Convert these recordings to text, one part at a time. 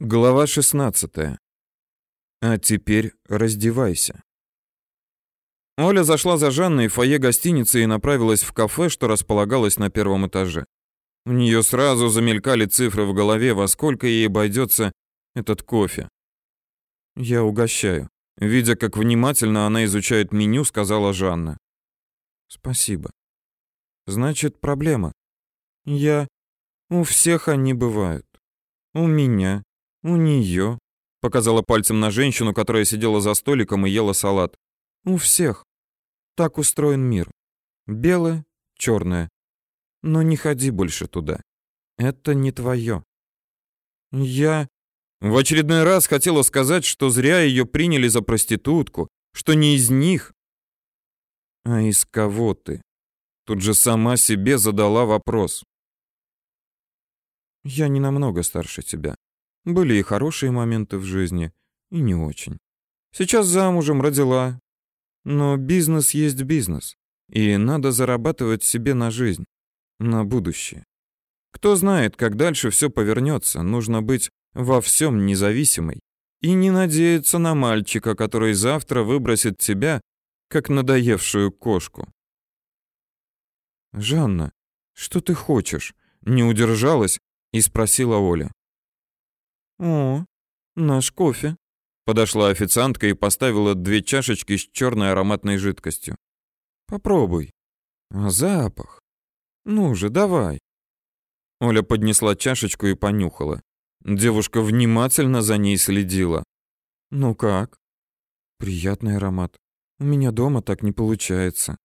Глава 16. А теперь раздевайся. Оля зашла за Жанной в фойе гостиницы и направилась в кафе, что располагалось на первом этаже. У нее сразу замелькали цифры в голове, во сколько ей обойдется этот кофе. Я угощаю. Видя, как внимательно она изучает меню, сказала Жанна. Спасибо. Значит, проблема. Я... У всех они бывают. У меня, «У нее», — показала пальцем на женщину, которая сидела за столиком и ела салат. «У всех. Так устроен мир. Белое, черное. Но не ходи больше туда. Это не твое». «Я...» В очередной раз хотела сказать, что зря ее приняли за проститутку, что не из них. «А из кого ты?» Тут же сама себе задала вопрос. «Я не намного старше тебя. Были и хорошие моменты в жизни, и не очень. Сейчас замужем, родила. Но бизнес есть бизнес, и надо зарабатывать себе на жизнь, на будущее. Кто знает, как дальше все повернется, нужно быть во всем независимой и не надеяться на мальчика, который завтра выбросит тебя, как надоевшую кошку. «Жанна, что ты хочешь?» Не удержалась и спросила Оля. «О, наш кофе». Подошла официантка и поставила две чашечки с черной ароматной жидкостью. «Попробуй». «А запах? Ну же, давай». Оля поднесла чашечку и понюхала. Девушка внимательно за ней следила. «Ну как?» «Приятный аромат. У меня дома так не получается».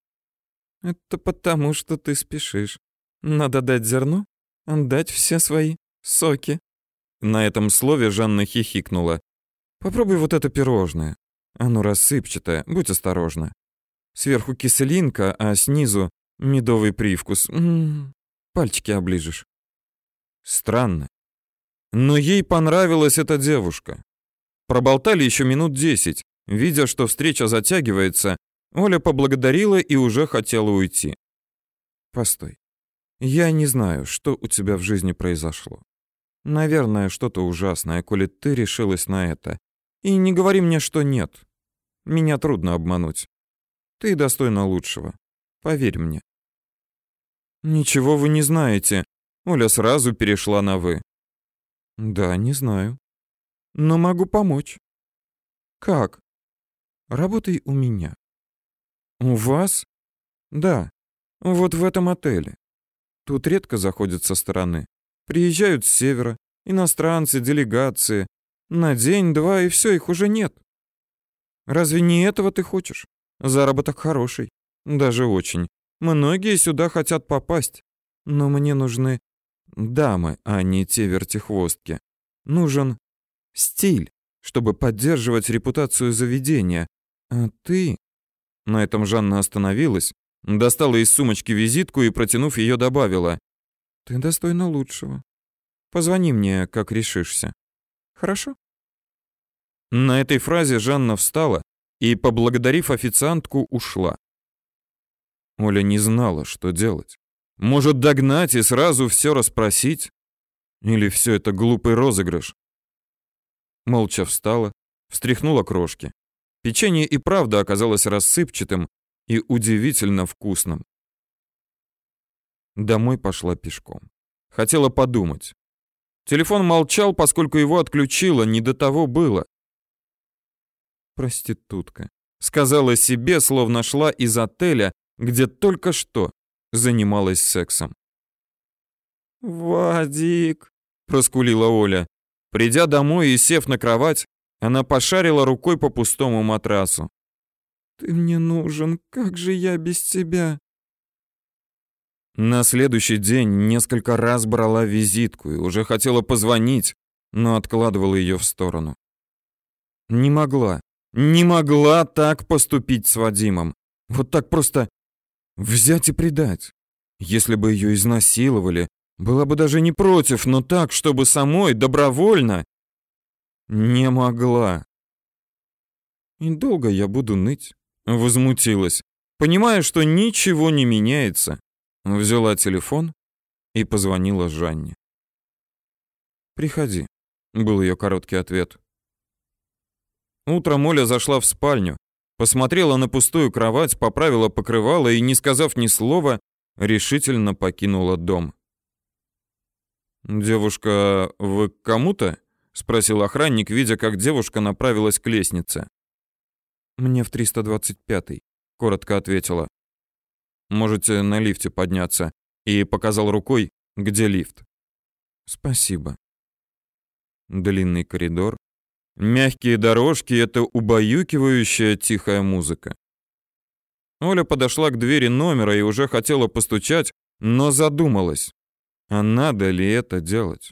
«Это потому, что ты спешишь. Надо дать зерно, отдать все свои соки». На этом слове Жанна хихикнула. Попробуй вот это пирожное. Оно рассыпчатое, будь осторожна. Сверху киселинка, а снизу медовый привкус. М -м -м, пальчики оближешь. Странно. Но ей понравилась эта девушка. Проболтали еще минут десять. Видя, что встреча затягивается, Оля поблагодарила и уже хотела уйти. Постой. Я не знаю, что у тебя в жизни произошло. Наверное, что-то ужасное, коли ты решилась на это. И не говори мне, что нет. Меня трудно обмануть. Ты достойна лучшего. Поверь мне. Ничего вы не знаете. Оля сразу перешла на вы. Да, не знаю. Но могу помочь. Как? Работай у меня. У вас? Да. Вот в этом отеле. Тут редко заходят со стороны. Приезжают с севера, иностранцы, делегации. На день-два, и все, их уже нет. Разве не этого ты хочешь? Заработок хороший. Даже очень. Многие сюда хотят попасть. Но мне нужны дамы, а не те вертихвостки. Нужен стиль, чтобы поддерживать репутацию заведения. А ты... На этом Жанна остановилась, достала из сумочки визитку и, протянув ее, добавила. Ты достойна лучшего. Позвони мне, как решишься. Хорошо? На этой фразе Жанна встала и, поблагодарив официантку, ушла. Оля не знала, что делать. Может, догнать и сразу все расспросить? Или все это глупый розыгрыш? Молча встала, встряхнула крошки. Печенье и правда оказалось рассыпчатым и удивительно вкусным. Домой пошла пешком. Хотела подумать. Телефон молчал, поскольку его отключило, не до того было. «Проститутка», — сказала себе, словно шла из отеля, где только что занималась сексом. «Вадик», — проскулила Оля. Придя домой и сев на кровать, она пошарила рукой по пустому матрасу. «Ты мне нужен, как же я без тебя?» На следующий день несколько раз брала визитку и уже хотела позвонить, но откладывала ее в сторону. Не могла, не могла так поступить с Вадимом. Вот так просто взять и предать. Если бы ее изнасиловали, была бы даже не против, но так, чтобы самой добровольно не могла. И долго я буду ныть, возмутилась, понимая, что ничего не меняется, Взяла телефон и позвонила Жанне. «Приходи. был ее короткий ответ. Утром Оля зашла в спальню, посмотрела на пустую кровать, поправила покрывало и, не сказав ни слова, решительно покинула дом. «Девушка, вы к кому-то?» — спросил охранник, видя, как девушка направилась к лестнице. «Мне в 325-й», — коротко ответила. «Можете на лифте подняться», и показал рукой, где лифт. «Спасибо». Длинный коридор, мягкие дорожки — это убаюкивающая тихая музыка. Оля подошла к двери номера и уже хотела постучать, но задумалась, а надо ли это делать?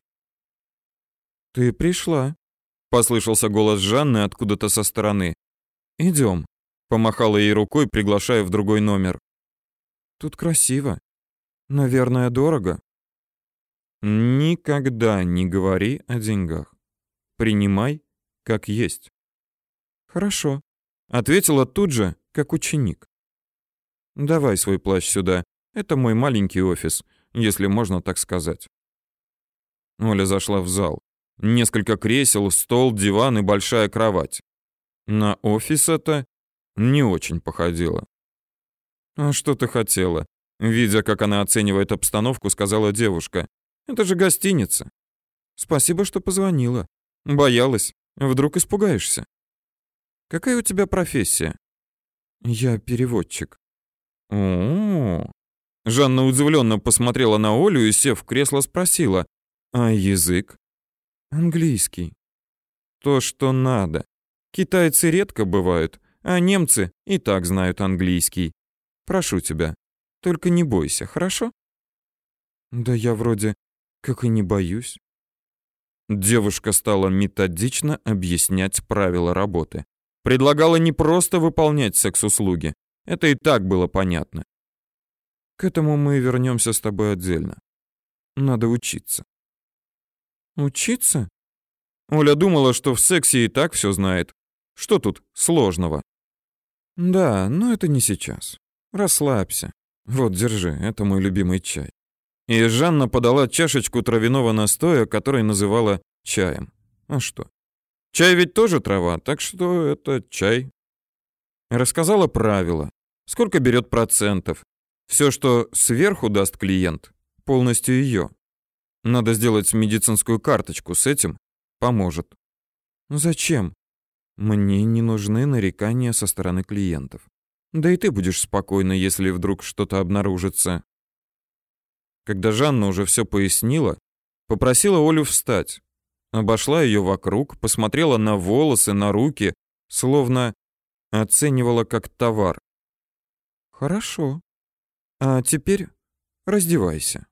«Ты пришла», — послышался голос Жанны откуда-то со стороны. «Идем», — помахала ей рукой, приглашая в другой номер. «Тут красиво. Наверное, дорого». «Никогда не говори о деньгах. Принимай, как есть». «Хорошо», — ответила тут же, как ученик. «Давай свой плащ сюда. Это мой маленький офис, если можно так сказать». Оля зашла в зал. Несколько кресел, стол, диван и большая кровать. На офис это не очень походило. «А что ты хотела?» Видя, как она оценивает обстановку, сказала девушка. «Это же гостиница». «Спасибо, что позвонила. Боялась. Вдруг испугаешься». «Какая у тебя профессия?» «Я переводчик». «О-о-о». Жанна удивленно посмотрела на Олю и, сев в кресло, спросила. «А язык?» Английский. То, что надо. Китайцы редко бывают, а немцы и так знают английский. Прошу тебя, только не бойся, хорошо? Да я вроде как и не боюсь. Девушка стала методично объяснять правила работы. Предлагала не просто выполнять секс-услуги. Это и так было понятно. К этому мы вернемся с тобой отдельно. Надо учиться. Учиться? Оля думала, что в сексе и так все знает. Что тут сложного? Да, но это не сейчас. Расслабься. Вот, держи, это мой любимый чай. И Жанна подала чашечку травяного настоя, который называла чаем. А что? Чай ведь тоже трава, так что это чай. Рассказала правила. Сколько берет процентов. Все, что сверху даст клиент, полностью ее. Надо сделать медицинскую карточку с этим. Поможет. Зачем? Мне не нужны нарекания со стороны клиентов. Да и ты будешь спокойна, если вдруг что-то обнаружится. Когда Жанна уже все пояснила, попросила Олю встать. Обошла ее вокруг, посмотрела на волосы, на руки, словно оценивала как товар. Хорошо. А теперь раздевайся.